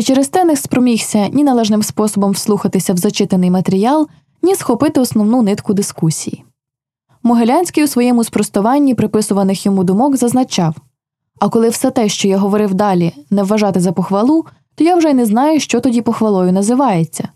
і через те не спромігся ні належним способом вслухатися в зачитаний матеріал, ні схопити основну нитку дискусії. Могилянський у своєму спростуванні приписуваних йому думок зазначав а коли все те, що я говорив далі, не вважати за похвалу, то я вже й не знаю, що тоді похвалою називається.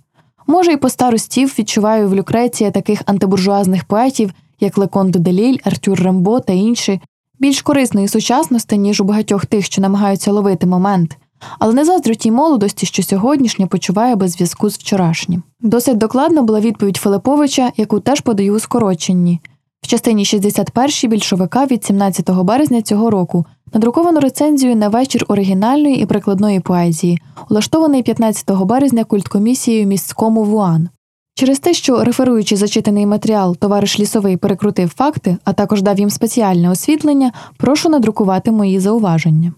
Може, і по старостів відчуваю в Люкреція таких антибуржуазних поетів, як Лекон де Деліль, Артюр Рембо та інші, більш корисної сучасності, ніж у багатьох тих, що намагаються ловити момент, але не заздрю тій молодості, що сьогоднішнє почуває без зв'язку з вчорашнім. Досить докладно була відповідь Филиповича, яку теж подаю у скороченні. В частині 61 більшовика від 17 березня цього року надруковану рецензію на вечір оригінальної і прикладної поезії, улаштований 15 березня культкомісією міському ВУАН. Через те, що реферуючи зачитаний матеріал, товариш лісовий перекрутив факти, а також дав їм спеціальне освітлення, прошу надрукувати мої зауваження.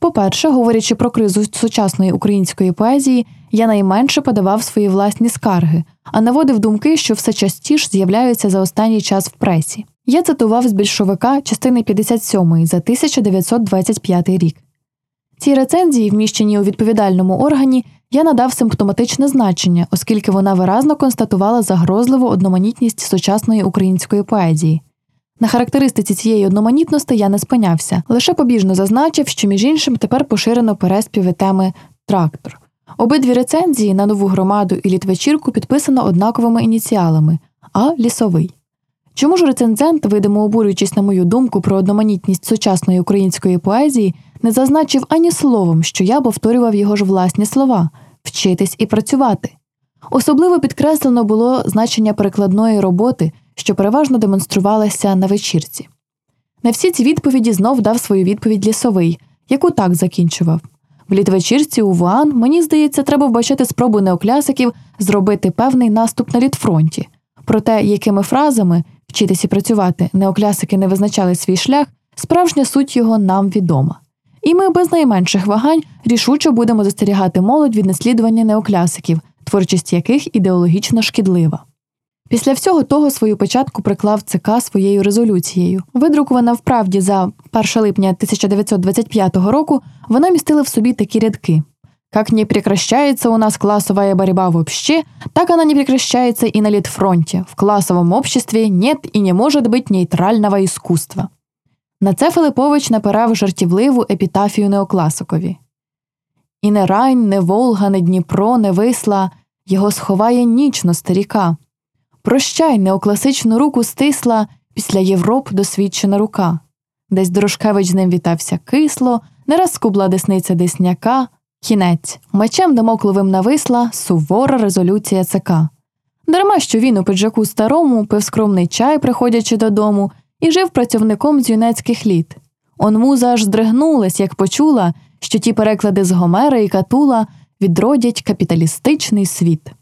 По-перше, говорячи про кризу сучасної української поезії, я найменше подавав свої власні скарги, а наводив думки, що все частіше з'являються за останній час в пресі. Я цитував з більшовика частини 57 за 1925 рік. Цій рецензії, вміщені у відповідальному органі, я надав симптоматичне значення, оскільки вона виразно констатувала загрозливу одноманітність сучасної української поезії. На характеристиці цієї одноманітності я не спинявся, лише побіжно зазначив, що між іншим тепер поширено переспіви теми трактор. Обидві рецензії на нову громаду і літвечірку підписано однаковими ініціалами а лісовий. Чому ж рецензент, видимо обурюючись на мою думку про одноманітність сучасної української поезії, не зазначив ані словом, що я повторював його ж власні слова вчитись і працювати. Особливо підкреслено було значення перекладної роботи, що переважно демонструвалася на вечірці. На всі ці відповіді знов дав свою відповідь лісовий, яку так закінчував. В літвечірці у Вуан, мені здається, треба вбачати спробу неоклясиків зробити певний наступ на літфронті. Про те, якими фразами вчитися працювати неоклясики не визначали свій шлях, справжня суть його нам відома. І ми без найменших вагань рішуче будемо застерігати молодь від наслідування неоклясиків, творчість яких ідеологічно шкідлива. Після всього того свою початку приклав ЦК своєю резолюцією. Видрукувана вправді за 1 липня 1925 року, вона містила в собі такі рядки. Как не прекращается у нас классовая борьба вообще, так она не прекращается и на Литфронте. В классовом обществе нет и не может быть нейтрального искусства. На це Филипович напирав жартівливу епітафію неокласикові. І не Райн, не Волга, не Дніпро, не Висла його сховає нічно старіка. Прощай, неокласичну руку стисла після Європ досвідчена рука. Десь Дорошкевич з ним вітався кисло, не раз скубла десниця десняка, кінець, мечем дамокловим нависла сувора резолюція ЦК. Дарма що він у піджаку старому пив скромний чай, приходячи додому, і жив працівником з юнецьких літ. Он муза аж здригнулась, як почула, що ті переклади з Гомера і Катула відродять капіталістичний світ.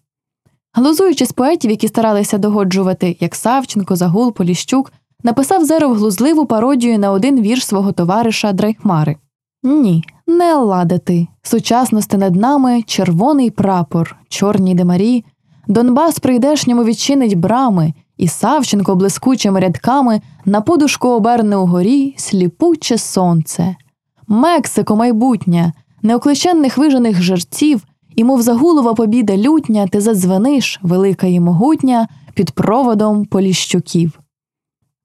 Глузуючи з поетів, які старалися догоджувати, як Савченко, Загул, Поліщук, написав Зеров глузливу пародію на один вірш свого товариша Драйхмари. Ні, не ладити. Сучасності над нами червоний прапор, чорні демарі, Донбас прийдешньому відчинить брами, і Савченко блискучими рядками на подушку оберне угорі сліпуче сонце. Мексико, майбутнє, неокличенних вижених жерців, і, мов загулова побіда лютня, ти задзвениш, велика і могутня, під проводом поліщуків.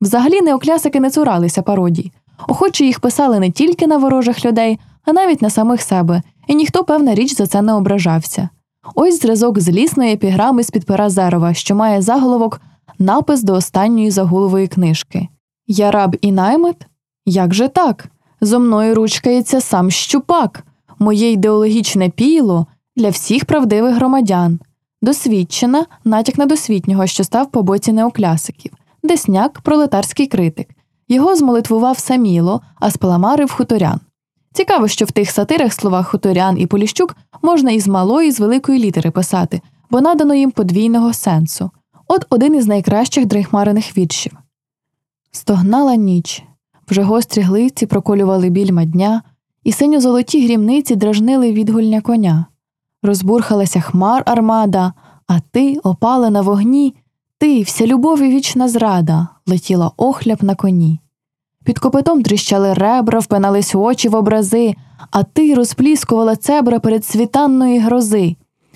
Взагалі неоклясики не цуралися пародій. Охоче їх писали не тільки на ворожих людей, а навіть на самих себе, і ніхто, певна річ, за це не ображався. Ось зразок злісної епіграми з під пера Зерова, що має заголовок напис до останньої загулової книжки Я раб і наймит? Як же так? Зо мною ручкається сам щупак, моє ідеологічне піло для всіх правдивих громадян, досвідчена, натяк на досвітнього, що став по боці неоклясиків, десняк пролетарський критик. Його змолитвував саміло, а спаламарив хуторян. Цікаво, що в тих сатирах словах хуторян і Поліщук можна і з малої, з великої літери писати, бо надано їм подвійного сенсу. От один із найкращих дрейхмарених віршів. Стогнала ніч, вже гострі глиці проколювали більма дня, і синьо золоті грімниці дражнили відгульня коня. Розбурхалася хмар армада, а ти, опала на вогні, ти, вся любов і вічна зрада, летіла охляб на коні. Під копитом тріщали ребра, впинались очі в образи, А ти розпліскувала цебра перед світанної грози,